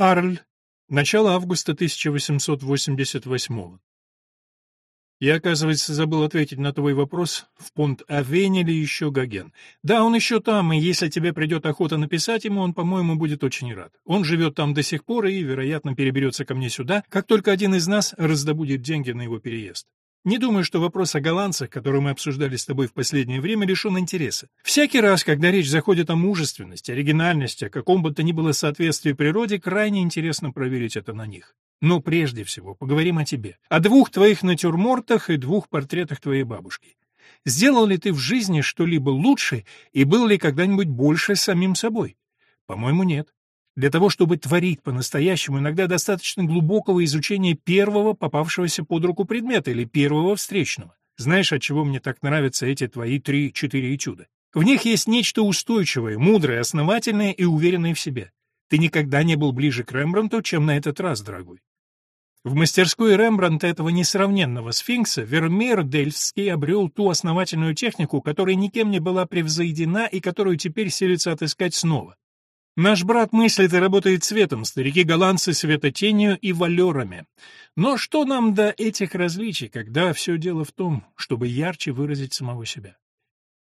Арль. Начало августа 1888 я, оказывается, забыл ответить на твой вопрос, в пункт Авене ли еще Гоген. Да, он еще там, и если тебе придет охота написать ему, он, по-моему, будет очень рад. Он живет там до сих пор и, вероятно, переберется ко мне сюда, как только один из нас раздобудет деньги на его переезд. Не думаю, что вопрос о голландцах, который мы обсуждали с тобой в последнее время, лишен интереса. Всякий раз, когда речь заходит о мужественности, оригинальности, о каком бы то ни было соответствии природе, крайне интересно проверить это на них. Но прежде всего поговорим о тебе, о двух твоих натюрмортах и двух портретах твоей бабушки. Сделал ли ты в жизни что-либо лучше и был ли когда-нибудь больше самим собой? По-моему, нет. Для того, чтобы творить по-настоящему, иногда достаточно глубокого изучения первого попавшегося под руку предмета или первого встречного. Знаешь, от чего мне так нравятся эти твои три-четыре этюда? В них есть нечто устойчивое, мудрое, основательное и уверенное в себе. Ты никогда не был ближе к Рембрандту, чем на этот раз, дорогой. В мастерской Рембрандта этого несравненного сфинкса Вермеер Дельфский обрел ту основательную технику, которая никем не была превзойдена и которую теперь селится отыскать снова. Наш брат мыслит и работает цветом, старики-голландцы светотенью и валерами. Но что нам до этих различий, когда все дело в том, чтобы ярче выразить самого себя?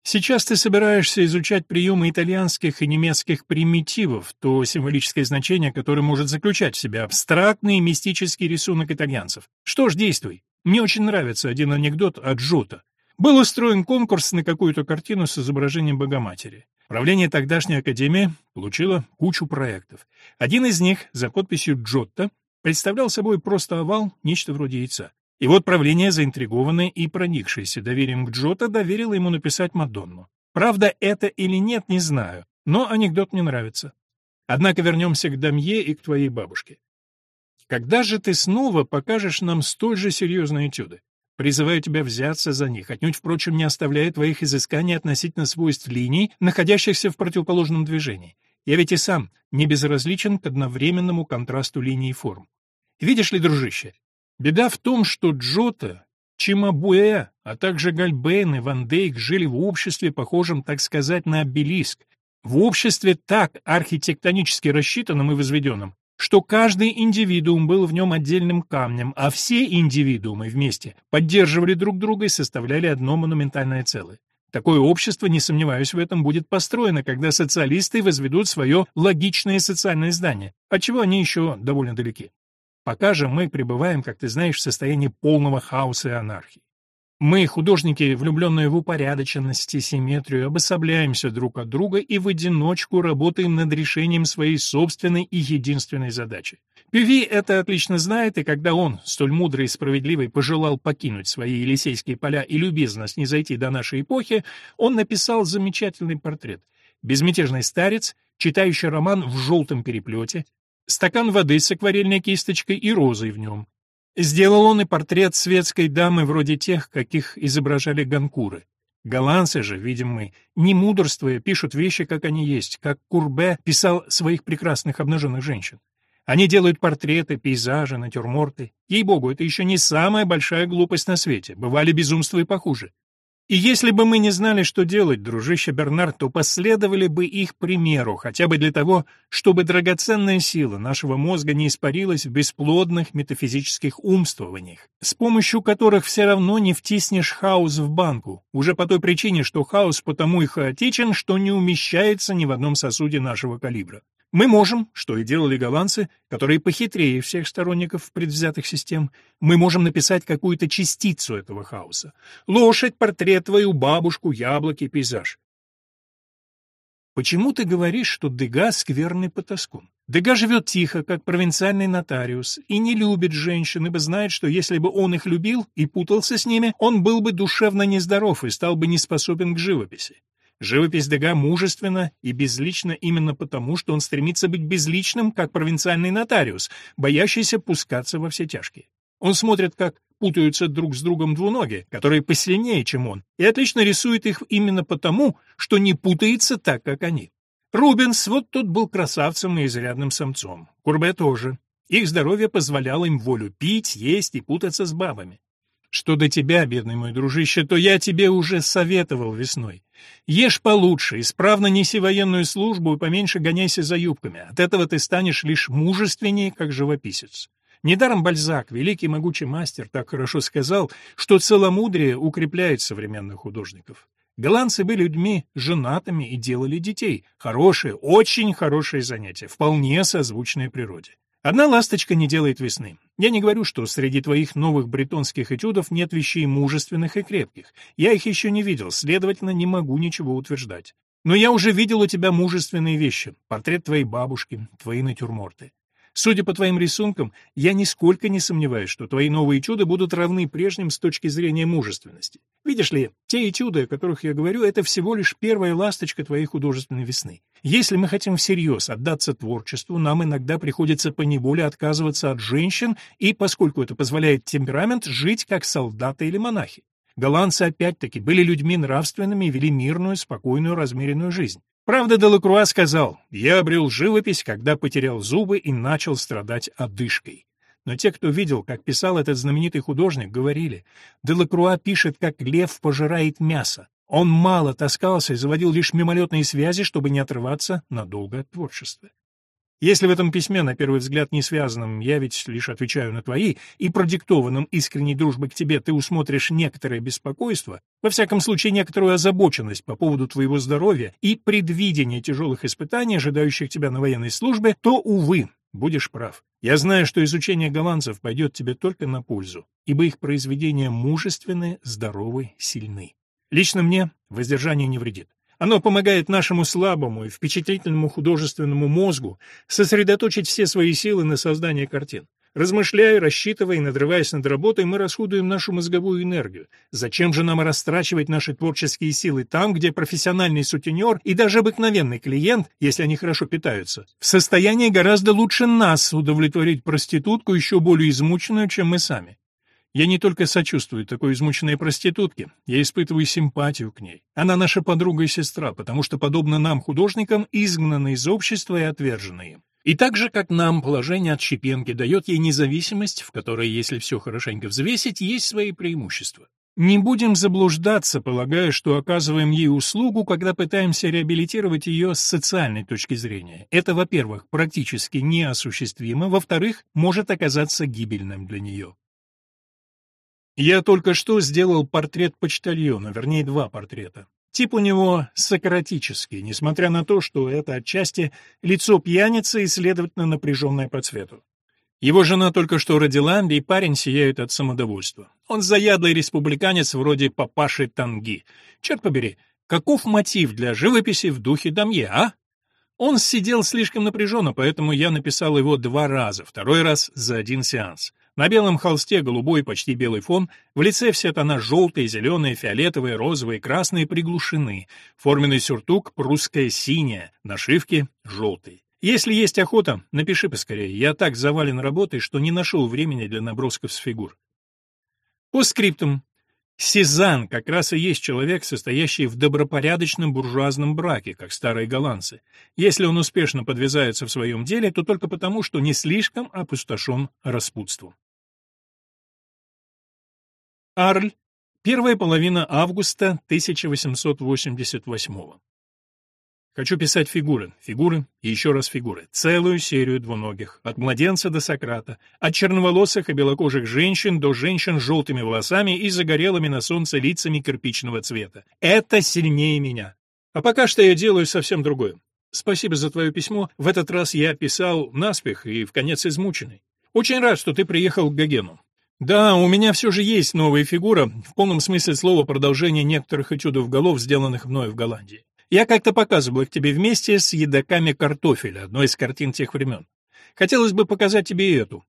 Сейчас ты собираешься изучать приемы итальянских и немецких примитивов, то символическое значение, которое может заключать в себе абстрактный и мистический рисунок итальянцев. Что ж, действуй. Мне очень нравится один анекдот от Джота. Был устроен конкурс на какую-то картину с изображением Богоматери. Правление тогдашней академии получило кучу проектов. Один из них, за подписью Джотто, представлял собой просто овал, нечто вроде яйца. И вот правление, заинтригованное и проникшееся доверием к Джота, доверило ему написать Мадонну. Правда это или нет, не знаю, но анекдот мне нравится. Однако вернемся к Дамье и к твоей бабушке. Когда же ты снова покажешь нам столь же серьезные этюды? Призываю тебя взяться за них, отнюдь, впрочем, не оставляя твоих изысканий относительно свойств линий, находящихся в противоположном движении. Я ведь и сам не безразличен к одновременному контрасту линий и форм. Видишь ли, дружище, Беда в том, что Джота, Чимабуэ, а также Гальбейн и Ван Дейк жили в обществе, похожем, так сказать, на обелиск, в обществе так архитектонически рассчитанном и возведенном, что каждый индивидуум был в нем отдельным камнем, а все индивидуумы вместе поддерживали друг друга и составляли одно монументальное целое. Такое общество, не сомневаюсь в этом, будет построено, когда социалисты возведут свое логичное социальное здание, от чего они еще довольно далеки. Пока же мы пребываем, как ты знаешь, в состоянии полного хаоса и анархии. Мы, художники, влюбленные в упорядоченность и симметрию, обособляемся друг от друга и в одиночку работаем над решением своей собственной и единственной задачи. Пюви это отлично знает, и когда он, столь мудрый и справедливый, пожелал покинуть свои Елисейские поля и любезно снизойти до нашей эпохи, он написал замечательный портрет. Безмятежный старец, читающий роман в желтом переплете, стакан воды с акварельной кисточкой и розой в нем. Сделал он и портрет светской дамы вроде тех, каких изображали ганкуры. Голландцы же, видим мы, не мудрствуя, пишут вещи, как они есть, как Курбе писал своих прекрасных обнаженных женщин. Они делают портреты, пейзажи, натюрморты. Ей-богу, это еще не самая большая глупость на свете. Бывали безумства и похуже. И если бы мы не знали, что делать, дружище Бернард, то последовали бы их примеру, хотя бы для того, чтобы драгоценная сила нашего мозга не испарилась в бесплодных метафизических умствованиях, с помощью которых все равно не втиснешь хаос в банку, уже по той причине, что хаос потому и хаотичен, что не умещается ни в одном сосуде нашего калибра. Мы можем, что и делали голландцы, которые похитрее всех сторонников предвзятых систем, мы можем написать какую-то частицу этого хаоса. Лошадь, портрет твою, бабушку, яблоки, пейзаж. Почему ты говоришь, что Дега — скверный потаскун? Дега живет тихо, как провинциальный нотариус, и не любит женщин, ибо знает, что если бы он их любил и путался с ними, он был бы душевно нездоров и стал бы неспособен к живописи. Живопись Дега мужественна и безлична именно потому, что он стремится быть безличным, как провинциальный нотариус, боящийся пускаться во все тяжкие. Он смотрит, как путаются друг с другом двуноги, которые посильнее, чем он, и отлично рисует их именно потому, что не путается так, как они. Рубенс вот тут был красавцем и изрядным самцом. Курбе тоже. Их здоровье позволяло им волю пить, есть и путаться с бабами. Что до тебя, бедный мой дружище, то я тебе уже советовал весной. Ешь получше, исправно неси военную службу и поменьше гоняйся за юбками. От этого ты станешь лишь мужественнее, как живописец. Недаром Бальзак, великий могучий мастер, так хорошо сказал, что целомудрие укрепляет современных художников. Голландцы были людьми женатыми и делали детей. Хорошее, очень хорошее занятие, вполне созвучное природе. Одна ласточка не делает весны. Я не говорю, что среди твоих новых бретонских этюдов нет вещей мужественных и крепких. Я их еще не видел, следовательно, не могу ничего утверждать. Но я уже видел у тебя мужественные вещи. Портрет твоей бабушки, твои натюрморты. Судя по твоим рисункам, я нисколько не сомневаюсь, что твои новые этюды будут равны прежним с точки зрения мужественности. Видишь ли, те этюды, о которых я говорю, это всего лишь первая ласточка твоей художественной весны. Если мы хотим всерьез отдаться творчеству, нам иногда приходится поневоле отказываться от женщин и, поскольку это позволяет темперамент, жить как солдаты или монахи. Голландцы опять-таки были людьми нравственными и вели мирную, спокойную, размеренную жизнь. Правда, Делакруа сказал, «Я обрел живопись, когда потерял зубы и начал страдать одышкой». Но те, кто видел, как писал этот знаменитый художник, говорили, Делакруа пишет, как лев пожирает мясо. Он мало таскался и заводил лишь мимолетные связи, чтобы не отрываться надолго от творчества. Если в этом письме, на первый взгляд не связанном, я ведь лишь отвечаю на твои, и продиктованном искренней дружбой к тебе ты усмотришь некоторое беспокойство, во всяком случае некоторую озабоченность по поводу твоего здоровья и предвидение тяжелых испытаний, ожидающих тебя на военной службе, то, увы, будешь прав. Я знаю, что изучение голландцев пойдет тебе только на пользу, ибо их произведения мужественны, здоровы, сильны. Лично мне воздержание не вредит. Оно помогает нашему слабому и впечатлительному художественному мозгу сосредоточить все свои силы на создании картин. Размышляя, рассчитывая и надрываясь над работой, мы расходуем нашу мозговую энергию. Зачем же нам растрачивать наши творческие силы там, где профессиональный сутенер и даже обыкновенный клиент, если они хорошо питаются, в состоянии гораздо лучше нас удовлетворить проститутку, еще более измученную, чем мы сами? Я не только сочувствую такой измученной проститутке, я испытываю симпатию к ней. Она наша подруга и сестра, потому что, подобно нам, художникам, изгнаны из общества и отвержены им. И так же, как нам положение отщепенки дает ей независимость, в которой, если все хорошенько взвесить, есть свои преимущества. Не будем заблуждаться, полагая, что оказываем ей услугу, когда пытаемся реабилитировать ее с социальной точки зрения. Это, во-первых, практически неосуществимо, во-вторых, может оказаться гибельным для нее. Я только что сделал портрет почтальона, вернее, два портрета. Тип у него сократический, несмотря на то, что это отчасти лицо пьяницы и, следовательно, напряженное по цвету. Его жена только что родила, и парень сияет от самодовольства. Он заядлый республиканец вроде папаши Танги. Черт побери, каков мотив для живописи в духе Дамье, а? Он сидел слишком напряженно, поэтому я написал его два раза, второй раз за один сеанс. На белом холсте голубой, почти белый фон, в лице все тона желтые, зеленые, фиолетовые, розовые, красные приглушены. Форменный сюртук прусская синяя, нашивки желтые. Если есть охота, напиши поскорее. Я так завален работой, что не нашел времени для набросков с фигур. По скриптам. Сезанн как раз и есть человек, состоящий в добропорядочном буржуазном браке, как старые голландцы. Если он успешно подвязается в своем деле, то только потому, что не слишком опустошен распутством. Арль. Первая половина августа 1888 -го. Хочу писать фигуры, фигуры и еще раз фигуры, целую серию двуногих, от младенца до Сократа, от черноволосых и белокожих женщин до женщин с желтыми волосами и загорелыми на солнце лицами кирпичного цвета. Это сильнее меня. А пока что я делаю совсем другое. Спасибо за твое письмо. В этот раз я писал наспех и в конец измученный. Очень рад, что ты приехал к Гогену. Да, у меня все же есть новая фигура, в полном смысле слова продолжение некоторых этюдов голов, сделанных мной в Голландии. Я как-то показывал их тебе вместе с едоками картофеля, одной из картин тех времен. Хотелось бы показать тебе и эту.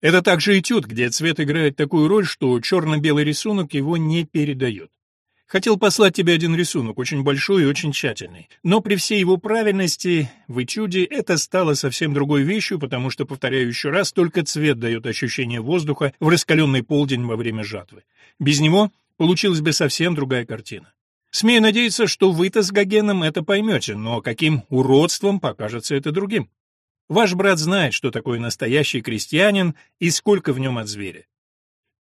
Это также этюд, где цвет играет такую роль, что черно-белый рисунок его не передает. Хотел послать тебе один рисунок, очень большой и очень тщательный. Но при всей его правильности в этюде это стало совсем другой вещью, потому что, повторяю еще раз, только цвет дает ощущение воздуха в раскаленный полдень во время жатвы. Без него получилась бы совсем другая картина. Смею надеяться, что вы-то с Гогеном это поймете, но каким уродством покажется это другим. Ваш брат знает, что такое настоящий крестьянин и сколько в нем от зверя.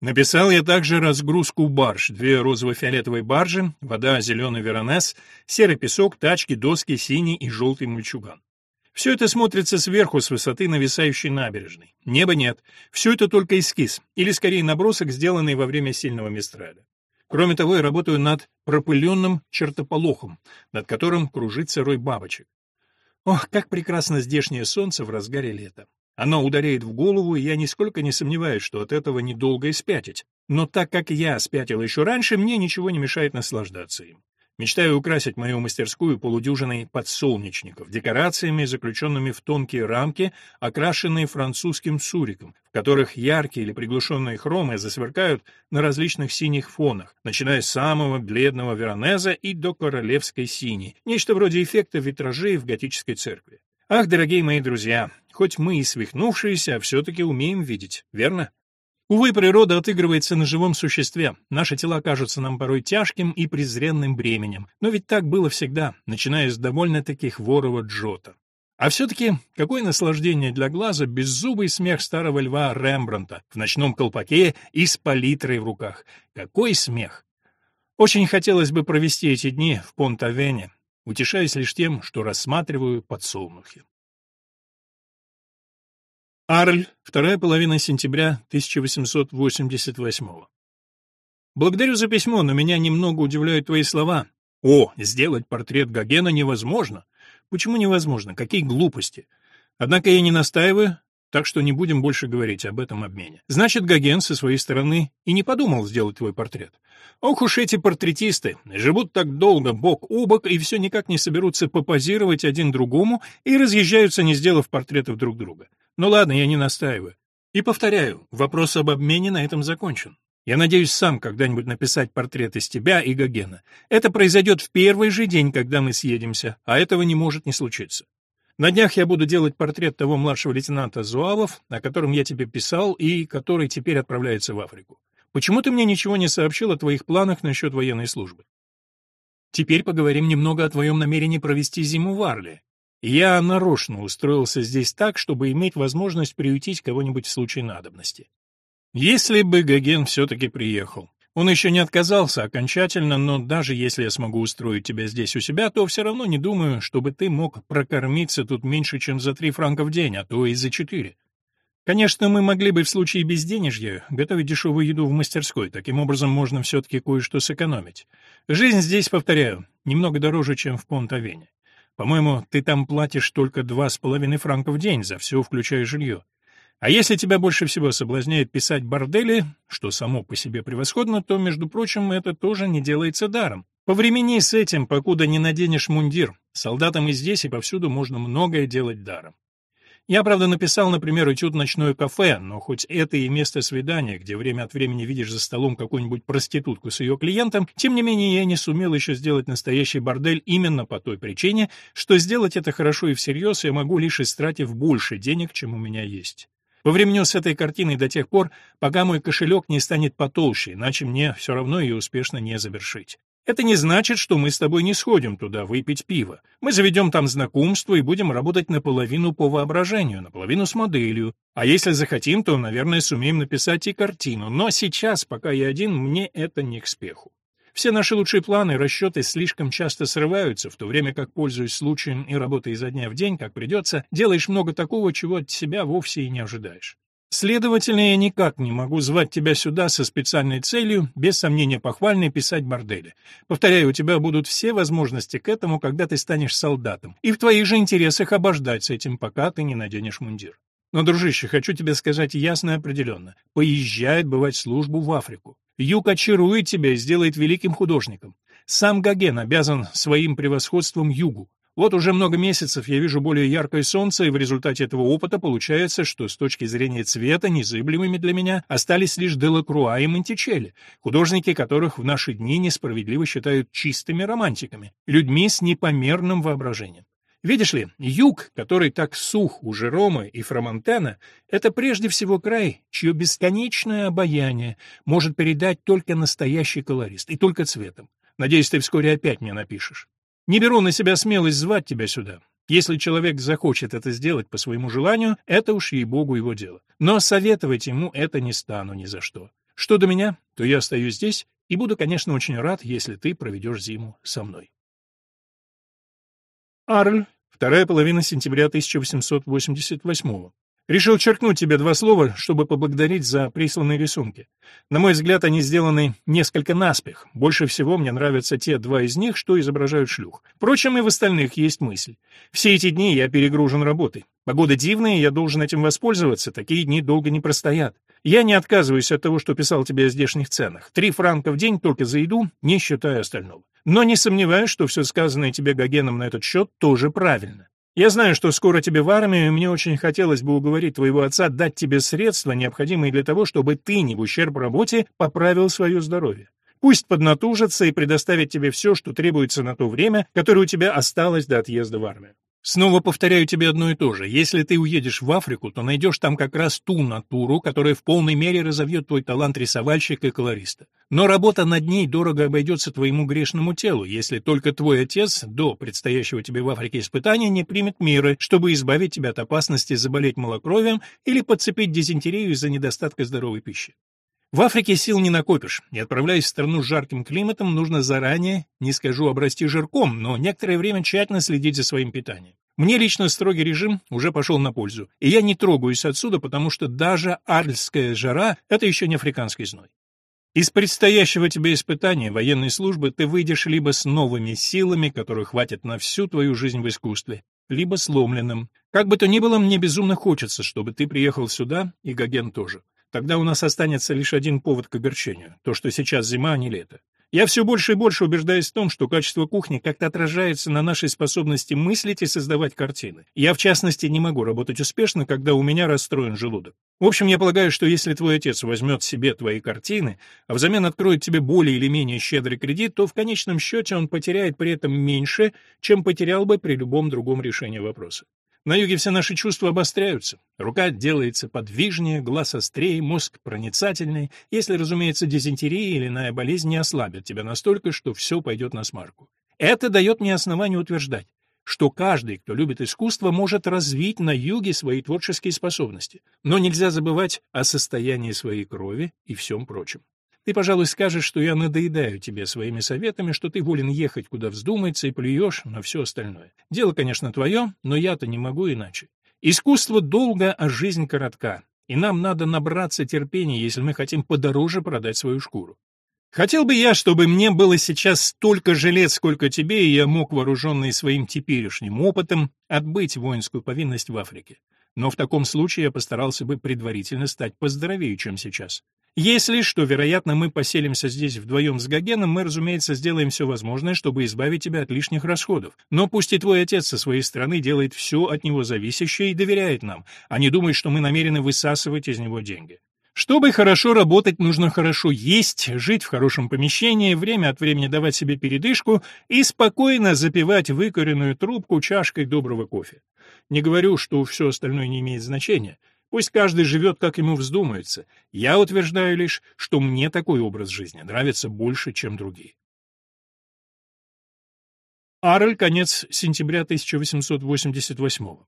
Написал я также разгрузку барж, две розово-фиолетовые баржи, вода, зеленый веронез, серый песок, тачки, доски, синий и желтый мальчуган. Все это смотрится сверху, с высоты нависающей набережной. Неба нет. Все это только эскиз, или скорее набросок, сделанный во время сильного мистраля. Кроме того, я работаю над пропыленным чертополохом, над которым кружится рой бабочек. Ох, как прекрасно здешнее солнце в разгаре лета. Оно ударяет в голову, и я нисколько не сомневаюсь, что от этого недолго и спятить. Но так как я спятил еще раньше, мне ничего не мешает наслаждаться им. Мечтаю украсить мою мастерскую полудюжиной подсолнечников, декорациями, заключенными в тонкие рамки, окрашенные французским суриком, в которых яркие или приглушенные хромы засверкают на различных синих фонах, начиная с самого бледного веронеза и до королевской синей, нечто вроде эффекта витражей в готической церкви. Ах, дорогие мои друзья, хоть мы и свихнувшиеся, а все-таки умеем видеть, верно? Увы, природа отыгрывается на живом существе. Наши тела кажутся нам порой тяжким и презренным бременем. Но ведь так было всегда, начиная с довольно-таки хворого Джота. А все-таки какое наслаждение для глаза беззубый смех старого льва Рембранта в ночном колпаке и с палитрой в руках. Какой смех! Очень хотелось бы провести эти дни в Понт-Авене, утешаясь лишь тем, что рассматриваю подсолнухи. Арль, вторая половина сентября 1888 Благодарю за письмо, но меня немного удивляют твои слова. О, сделать портрет Гогена невозможно. Почему невозможно? Какие глупости. Однако я не настаиваю, так что не будем больше говорить об этом обмене. Значит, Гоген со своей стороны и не подумал сделать твой портрет. Ох уж эти портретисты, живут так долго бок о бок и все никак не соберутся попозировать один другому и разъезжаются, не сделав портретов друг друга. Ну ладно, я не настаиваю. И повторяю, вопрос об обмене на этом закончен. Я надеюсь сам когда-нибудь написать портрет из тебя и Гогена. Это произойдет в первый же день, когда мы съедемся, а этого не может не случиться. На днях я буду делать портрет того младшего лейтенанта Зуавов, о котором я тебе писал и который теперь отправляется в Африку. Почему ты мне ничего не сообщил о твоих планах насчет военной службы? Теперь поговорим немного о твоем намерении провести зиму в Арле. Я нарочно устроился здесь так, чтобы иметь возможность приютить кого-нибудь в случае надобности. Если бы Гоген все-таки приехал. Он еще не отказался окончательно, но даже если я смогу устроить тебя здесь у себя, то все равно не думаю, чтобы ты мог прокормиться тут меньше, чем за три франка в день, а то и за четыре. Конечно, мы могли бы в случае безденежья готовить дешевую еду в мастерской, таким образом можно все-таки кое-что сэкономить. Жизнь здесь, повторяю, немного дороже, чем в Понт-Авене. По-моему, ты там платишь только два с половиной франка в день за все, включая жилье. А если тебя больше всего соблазняет писать бордели, что само по себе превосходно, то, между прочим, это тоже не делается даром. Повремени с этим, покуда не наденешь мундир. Солдатам и здесь, и повсюду можно многое делать даром. Я, правда, написал, например, этюд «Ночное кафе», но хоть это и место свидания, где время от времени видишь за столом какую-нибудь проститутку с ее клиентом, тем не менее я не сумел еще сделать настоящий бордель именно по той причине, что сделать это хорошо и всерьез я могу лишь истратив больше денег, чем у меня есть. Повременю с этой картиной до тех пор, пока мой кошелек не станет потолще, иначе мне все равно ее успешно не завершить. Это не значит, что мы с тобой не сходим туда выпить пиво. Мы заведем там знакомство и будем работать наполовину по воображению, наполовину с моделью. А если захотим, то, наверное, сумеем написать и картину. Но сейчас, пока я один, мне это не к спеху. Все наши лучшие планы и расчеты слишком часто срываются, в то время как, пользуясь случаем и работая изо дня в день, как придется, делаешь много такого, чего от себя вовсе и не ожидаешь. Следовательно, я никак не могу звать тебя сюда со специальной целью, без сомнения похвальной, писать бордели. Повторяю, у тебя будут все возможности к этому, когда ты станешь солдатом, и в твоих же интересах обождать с этим, пока ты не наденешь мундир. Но, дружище, хочу тебе сказать ясно и определенно. Поезжай отбывать службу в Африку. Юг очарует тебя и сделает великим художником. Сам Гоген обязан своим превосходством Югу. Вот уже много месяцев я вижу более яркое солнце, и в результате этого опыта получается, что с точки зрения цвета незыблемыми для меня остались лишь Делакруа и Монтичелли, художники которых в наши дни несправедливо считают чистыми романтиками, людьми с непомерным воображением. Видишь ли, юг, который так сух у Жеромы и Фромантена, это прежде всего край, чье бесконечное обаяние может передать только настоящий колорист, и только цветом. Надеюсь, ты вскоре опять мне напишешь. Не беру на себя смелость звать тебя сюда. Если человек захочет это сделать по своему желанию, это уж ей-богу его дело. Но советовать ему это не стану ни за что. Что до меня, то я остаюсь здесь и буду, конечно, очень рад, если ты проведешь зиму со мной. Арль, вторая половина сентября 1888 Решил черкнуть тебе два слова, чтобы поблагодарить за присланные рисунки. На мой взгляд, они сделаны несколько наспех. Больше всего мне нравятся те два из них, что изображают шлюх. Впрочем, и в остальных есть мысль. Все эти дни я перегружен работой. Погода дивная, я должен этим воспользоваться, такие дни долго не простоят. Я не отказываюсь от того, что писал тебе о здешних ценах. Три франка в день только за еду, не считая остального. Но не сомневаюсь, что все сказанное тебе Гогеном на этот счет тоже правильно. Я знаю, что скоро тебе в армию, и мне очень хотелось бы уговорить твоего отца дать тебе средства, необходимые для того, чтобы ты, не в ущерб работе, поправил свое здоровье. Пусть поднатужится и предоставит тебе все, что требуется на то время, которое у тебя осталось до отъезда в армию. Снова повторяю тебе одно и то же. Если ты уедешь в Африку, то найдешь там как раз ту натуру, которая в полной мере разовьет твой талант рисовальщика и колориста. Но работа над ней дорого обойдется твоему грешному телу, если только твой отец до предстоящего тебе в Африке испытания не примет меры, чтобы избавить тебя от опасности заболеть малокровием или подцепить дизентерию из-за недостатка здоровой пищи. В Африке сил не накопишь, и отправляясь в страну с жарким климатом, нужно заранее, не скажу обрасти жирком, но некоторое время тщательно следить за своим питанием. Мне лично строгий режим уже пошел на пользу, и я не трогаюсь отсюда, потому что даже арльская жара — это еще не африканский зной. Из предстоящего тебе испытания военной службы ты выйдешь либо с новыми силами, которых хватит на всю твою жизнь в искусстве, либо сломленным. Как бы то ни было, мне безумно хочется, чтобы ты приехал сюда, и Гоген тоже. Тогда у нас останется лишь один повод к огорчению — то, что сейчас зима, а не лето. Я все больше и больше убеждаюсь в том, что качество кухни как-то отражается на нашей способности мыслить и создавать картины. Я, в частности, не могу работать успешно, когда у меня расстроен желудок. В общем, я полагаю, что если твой отец возьмет себе твои картины, а взамен откроет тебе более или менее щедрый кредит, то в конечном счете он потеряет при этом меньше, чем потерял бы при любом другом решении вопроса. На юге все наши чувства обостряются. Рука делается подвижнее, глаз острее, мозг проницательнее, если, разумеется, дизентерия или иная болезнь не ослабят тебя настолько, что все пойдет на смарку. Это дает мне основание утверждать, что каждый, кто любит искусство, может развить на юге свои творческие способности. Но нельзя забывать о состоянии своей крови и всем прочем. Ты, пожалуй, скажешь, что я надоедаю тебе своими советами, что ты волен ехать, куда вздумается, и плюешь на все остальное. Дело, конечно, твое, но я-то не могу иначе. Искусство долго, а жизнь коротка, и нам надо набраться терпения, если мы хотим подороже продать свою шкуру. Хотел бы я, чтобы мне было сейчас столько же лет, сколько тебе, и я мог, вооруженный своим теперешним опытом, отбыть воинскую повинность в Африке. Но в таком случае я постарался бы предварительно стать поздоровее, чем сейчас. Если, что, вероятно, мы поселимся здесь вдвоем с Гогеном, мы, разумеется, сделаем все возможное, чтобы избавить тебя от лишних расходов. Но пусть и твой отец со своей стороны делает все от него зависящее и доверяет нам, а не думает, что мы намерены высасывать из него деньги. Чтобы хорошо работать, нужно хорошо есть, жить в хорошем помещении, время от времени давать себе передышку и спокойно запивать выкуренную трубку чашкой доброго кофе. Не говорю, что все остальное не имеет значения. Пусть каждый живет, как ему вздумается. Я утверждаю лишь, что мне такой образ жизни нравится больше, чем другие. Арль, конец сентября 1888 -го.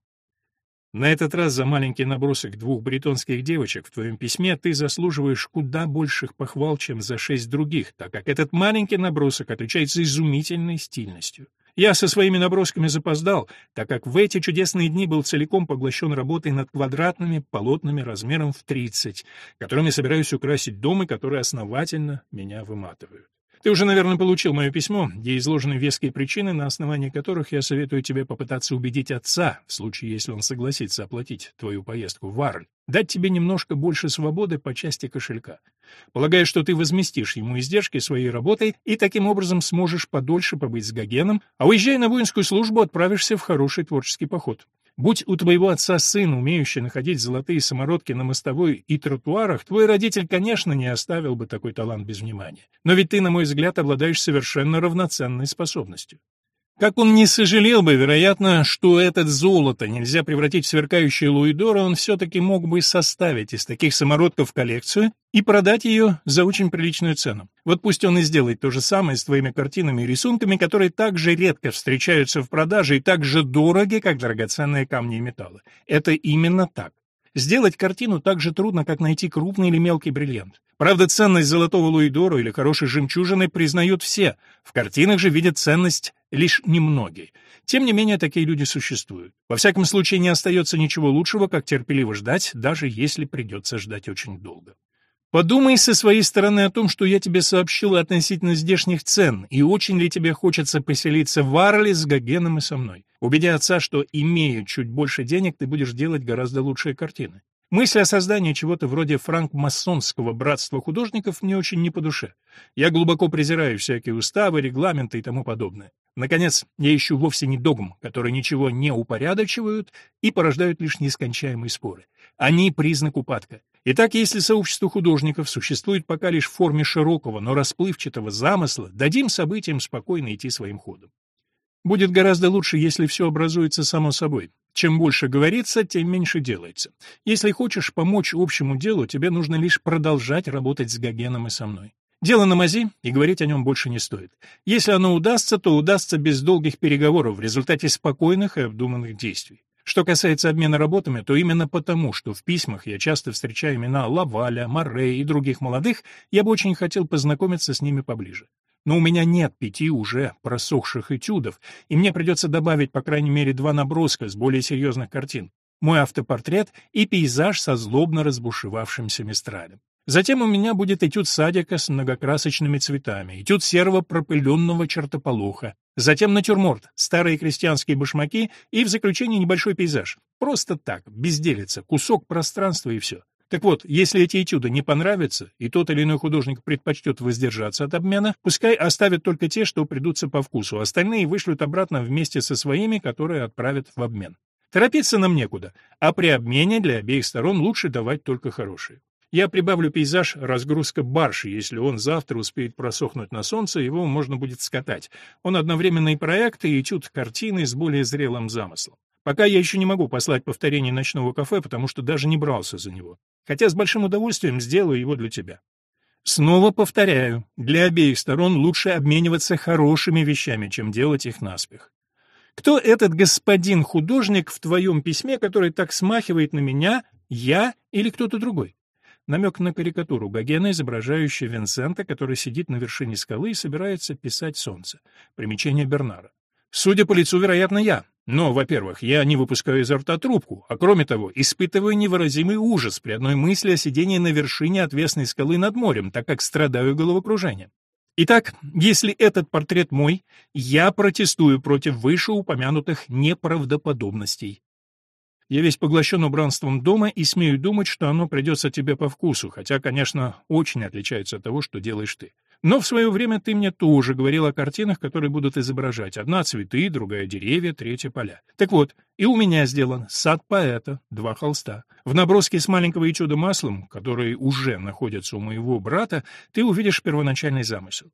На этот раз за маленький набросок двух бретонских девочек в твоем письме ты заслуживаешь куда больших похвал, чем за шесть других, так как этот маленький набросок отличается изумительной стильностью. Я со своими набросками запоздал, так как в эти чудесные дни был целиком поглощен работой над квадратными полотнами размером в 30, которыми собираюсь украсить дома, которые основательно меня выматывают. Ты уже, наверное, получил мое письмо, где изложены веские причины, на основании которых я советую тебе попытаться убедить отца, в случае, если он согласится оплатить твою поездку в Варль, дать тебе немножко больше свободы по части кошелька. Полагаю, что ты возместишь ему издержки своей работой и таким образом сможешь подольше побыть с Гогеном, а уезжая на воинскую службу, отправишься в хороший творческий поход. Будь у твоего отца сын, умеющий находить золотые самородки на мостовой и тротуарах, твой родитель, конечно, не оставил бы такой талант без внимания. Но ведь ты, на мой взгляд, обладаешь совершенно равноценной способностью. Как он не сожалел бы, вероятно, что этот золото нельзя превратить в сверкающие луидоры, он все-таки мог бы составить из таких самородков коллекцию и продать ее за очень приличную цену. Вот пусть он и сделает то же самое с твоими картинами и рисунками, которые так же редко встречаются в продаже и так же дороги, как драгоценные камни и металлы. Это именно так. Сделать картину так же трудно, как найти крупный или мелкий бриллиант. Правда, ценность золотого луидора или хорошей жемчужины признают все, в картинах же видят ценность лишь немногие. Тем не менее, такие люди существуют. Во всяком случае, не остается ничего лучшего, как терпеливо ждать, даже если придется ждать очень долго. Подумай со своей стороны о том, что я тебе сообщил относительно здешних цен, и очень ли тебе хочется поселиться в Арле с Гогеном и со мной. Убеди отца, что, имея чуть больше денег, ты будешь делать гораздо лучшие картины. Мысль о создании чего-то вроде франк-масонского братства художников мне очень не по душе. Я глубоко презираю всякие уставы, регламенты и тому подобное. Наконец, я ищу вовсе не догм, которые ничего не упорядочивают и порождают лишь нескончаемые споры. Они — признак упадка. Итак, если сообщество художников существует пока лишь в форме широкого, но расплывчатого замысла, дадим событиям спокойно идти своим ходом. Будет гораздо лучше, если все образуется само собой. Чем больше говорится, тем меньше делается. Если хочешь помочь общему делу, тебе нужно лишь продолжать работать с Гогеном и со мной. Дело на мази, и говорить о нем больше не стоит. Если оно удастся, то удастся без долгих переговоров в результате спокойных и обдуманных действий. Что касается обмена работами, то именно потому, что в письмах я часто встречаю имена Лаваля, Морре и других молодых, я бы очень хотел познакомиться с ними поближе. Но у меня нет пяти уже просохших этюдов, и мне придется добавить по крайней мере два наброска с более серьезных картин. Мой автопортрет и пейзаж со злобно разбушевавшимся мистралем. Затем у меня будет этюд садика с многокрасочными цветами, этюд серого пропыленного чертополоха, затем натюрморт, старые крестьянские башмаки и в заключение небольшой пейзаж. Просто так, безделица, кусок пространства и все. Так вот, если эти этюды не понравятся, и тот или иной художник предпочтет воздержаться от обмена, пускай оставят только те, что придутся по вкусу, остальные вышлют обратно вместе со своими, которые отправят в обмен. Торопиться нам некуда, а при обмене для обеих сторон лучше давать только хорошие. Я прибавлю пейзаж разгрузка барши, если он завтра успеет просохнуть на солнце, его можно будет скатать. Он одновременно и проект, и этюд картины с более зрелым замыслом. Пока я еще не могу послать повторение ночного кафе, потому что даже не брался за него хотя с большим удовольствием сделаю его для тебя. Снова повторяю, для обеих сторон лучше обмениваться хорошими вещами, чем делать их наспех. Кто этот господин художник в твоем письме, который так смахивает на меня, я или кто-то другой? Намек на карикатуру Гогена, изображающую Винсента, который сидит на вершине скалы и собирается писать солнце. Примечание Бернара. Судя по лицу, вероятно, я. Но, во-первых, я не выпускаю изо рта трубку, а кроме того, испытываю невыразимый ужас при одной мысли о сидении на вершине отвесной скалы над морем, так как страдаю головокружением. Итак, если этот портрет мой, я протестую против вышеупомянутых неправдоподобностей. Я весь поглощен убранством дома и смею думать, что оно придется тебе по вкусу, хотя, конечно, очень отличается от того, что делаешь ты. Но в свое время ты мне тоже говорил о картинах, которые будут изображать. Одна цветы, другая деревья, третья поля. Так вот, и у меня сделан сад поэта, два холста. В наброске с маленького этюда маслом, который уже находится у моего брата, ты увидишь первоначальный замысел.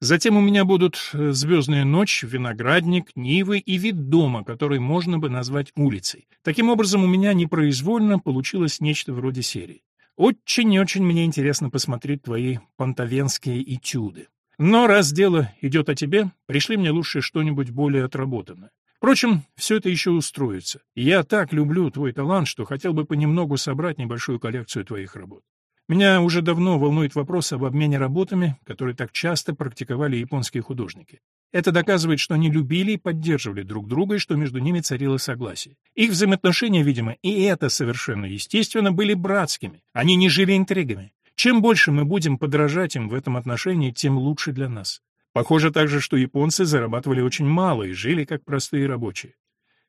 Затем у меня будут э, «Звездная ночь», «Виноградник», «Нивы» и вид дома, который можно бы назвать улицей. Таким образом, у меня непроизвольно получилось нечто вроде серии. Очень-очень мне интересно посмотреть твои пантавенские этюды. Но раз дело идет о тебе, пришли мне лучше что-нибудь более отработанное. Впрочем, все это еще устроится. я так люблю твой талант, что хотел бы понемногу собрать небольшую коллекцию твоих работ. Меня уже давно волнует вопрос об обмене работами, который так часто практиковали японские художники. Это доказывает, что они любили и поддерживали друг друга, и что между ними царило согласие. Их взаимоотношения, видимо, и это совершенно естественно, были братскими. Они не жили интригами. Чем больше мы будем подражать им в этом отношении, тем лучше для нас. Похоже также, что японцы зарабатывали очень мало и жили как простые рабочие.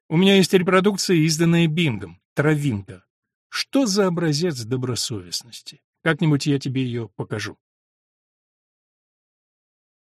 У меня есть репродукция, изданная Бингом, Травинка. Что за образец добросовестности? Как-нибудь я тебе ее покажу.